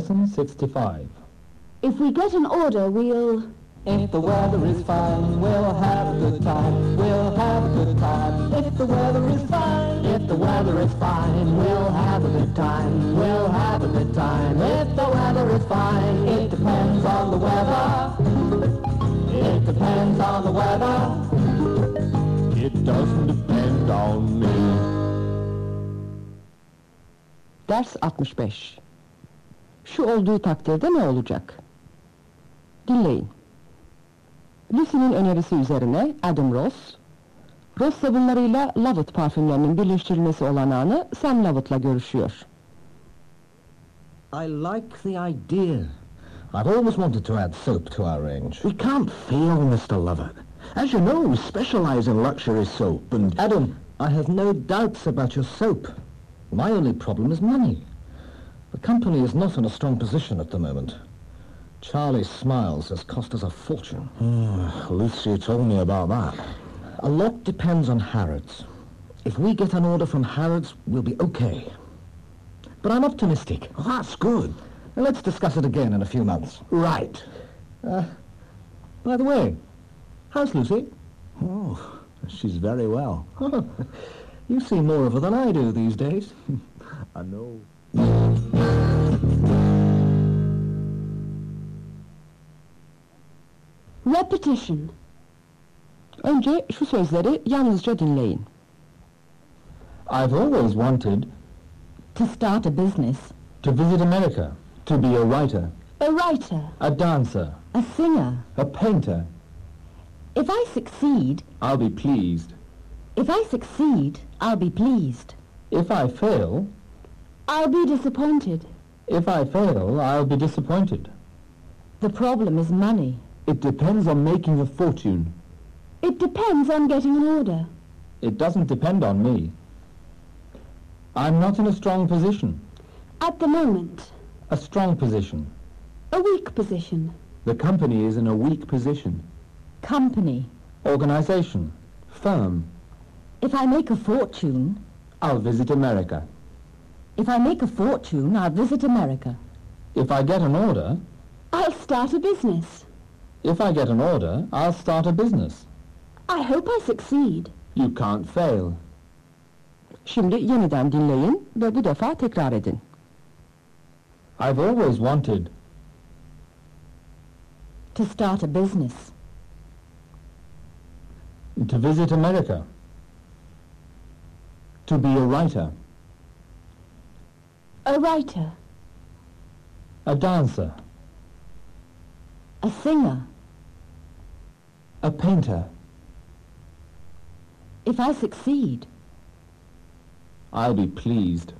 Lesson 65. If we get an order, we'll... If the weather is fine, we'll have a good time. We'll have a good time. If the weather is fine, if the weather is fine, we'll have a good time. We'll have a good time. If the weather is fine, it depends on the weather. It depends on the weather. It doesn't depend on me. Ders 65. Şu olduğu takdirde ne olacak? Dinleyin. Lucy'nin önerisi üzerine Adam Ross, Ross sabunlarıyla Lovett parfümlerinin birleştirilmesi olanağını Sam Lovett'la görüşüyor. I like the idea. I've always wanted to add soap to our range. We can't fail, Mr. Lovett. As you know, we specialize in luxury soap, and... Adam, I have no doubts about your soap. My only problem is money. The company is not in a strong position at the moment. Charlie Smiles has cost us a fortune. Lucy told me about that. A lot depends on Harrods. If we get an order from Harrods, we'll be okay. But I'm optimistic. that's good. Let's discuss it again in a few months. Right. Uh, by the way, how's Lucy? Oh, she's very well. you see more of her than I do these days. I know. Repetition. Önce şu sözleri yalnızca dinleyin. I've always wanted To start a business. to visit America, to be a writer, A writer. a dancer, A singer. a painter. If I succeed, I'll be pleased. if I succeed, I'll be pleased. If I fail, I'll be disappointed. if I fail, I'll be disappointed. The problem is money. It depends on making a fortune. It depends on getting an order. It doesn't depend on me. I'm not in a strong position. At the moment, A strong position. a weak position. The company is in a weak position. Company. Organization. Firm. If I make a fortune, I'll visit America. if I make a fortune, I'll visit America. If I get an order, I'll start a business. If I get an order, I'll start a business. I hope I succeed. You can't fail. Şimdi yeniden dinleyin ve bu defa tekrar edin. I've always wanted To start a business. to visit America. To be a writer, A writer. a dancer, A singer. a painter. If I succeed, I'll be pleased.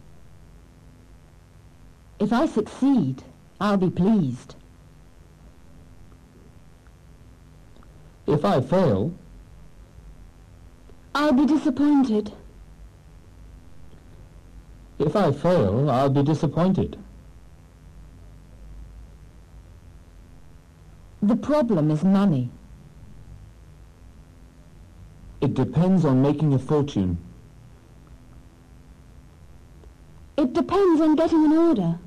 if I succeed, I'll be pleased. If I fail, I'll be disappointed. if I fail, I'll be disappointed. The problem is money. It depends on making a fortune. It depends on getting an order.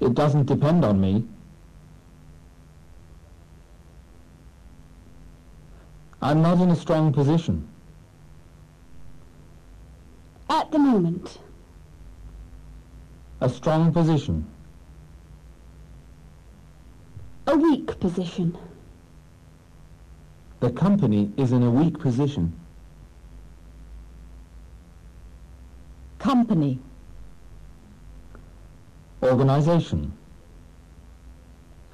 It doesn't depend on me. I'm not in a strong position. At the moment, A strong position. a weak position. The company is in a weak position. Company. Organization.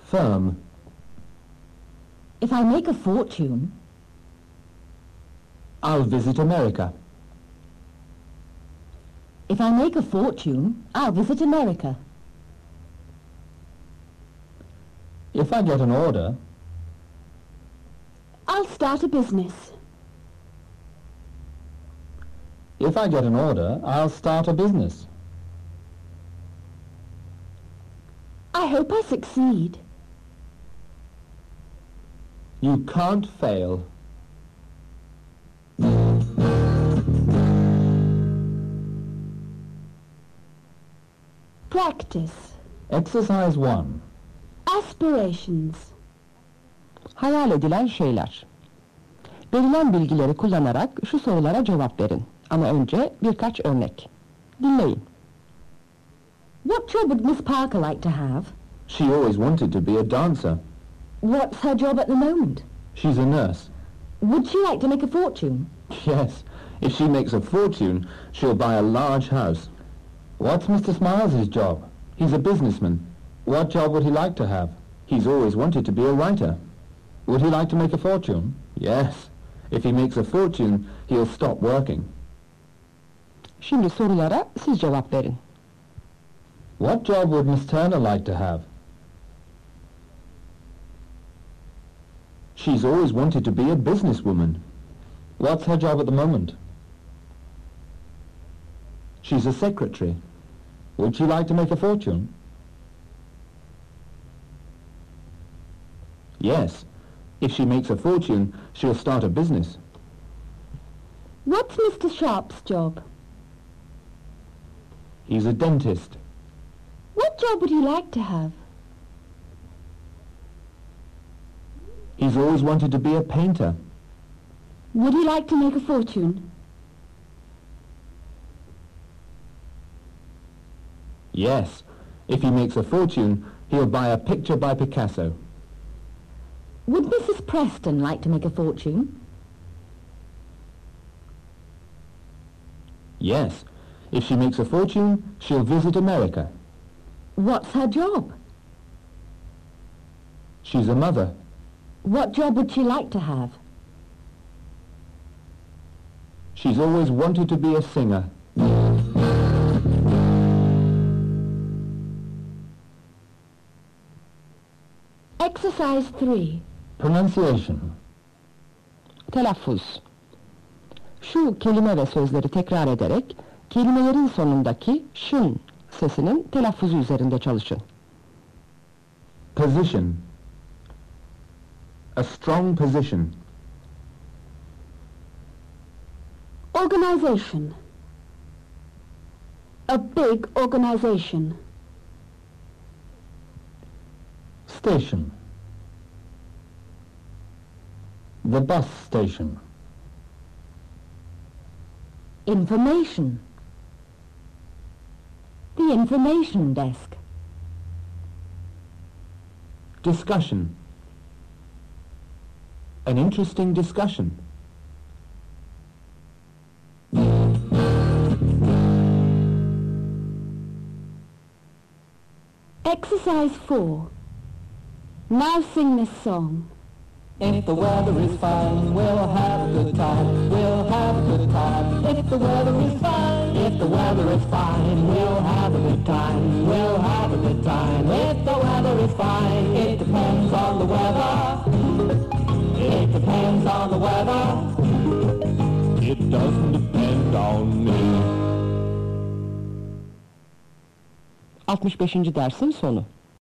Firm. If I make a fortune, I'll visit America. if I make a fortune, I'll visit America. If I get an order, I'll start a business. if I get an order, I'll start a business. I hope I succeed. You can't fail. Practice. Exercise 1. Aspirations. Hayal edilen şeyler. Verilen bilgileri kullanarak şu sorulara cevap verin. Ama önce birkaç örnek. Dinleyin. What job would Miss Parker like to have? She always wanted to be a dancer. What's her job at the moment? She's a nurse. Would she like to make a fortune? Yes, if she makes a fortune, she'll buy a large house. What's Mr. Smiles's job? He's a businessman. What job would he like to have? He's always wanted to be a writer. Would he like to make a fortune? Yes. If he makes a fortune, he'll stop working. Şimdi sorulara siz cevap verin. What job would Miss Turner like to have? She's always wanted to be a businesswoman. What's her job at the moment? She's a secretary. Would she like to make a fortune? Yes. If she makes a fortune, she'll start a business. What's Mr. Sharp's job? He's a dentist. What job would he like to have? He's always wanted to be a painter. Would he like to make a fortune? Yes. If he makes a fortune, he'll buy a picture by Picasso. Would Mrs. Preston like to make a fortune? Yes. If she makes a fortune, she'll visit America. What's her job? She's a mother. What job would she like to have? She's always wanted to be a singer. Exercise 3. Pronunciation. Telaffuz. Şu kelime ve sözleri tekrar ederek kelimelerin sonundaki şın sesinin telaffuzu üzerinde çalışın. Position. A strong position. Organization. A big organization. Station. The bus station. Information. The information desk. Discussion. An interesting discussion. Exercise 4. Now sing this song. If the weather is fine, we'll have a good time. We'll have a good time. If the weather is fine, if the weather is fine, we'll have a good time. We'll have a good time. If the weather is fine, it depends on the weather. It depends on the weather. It doesn't depend on me. 65. dersin sonu.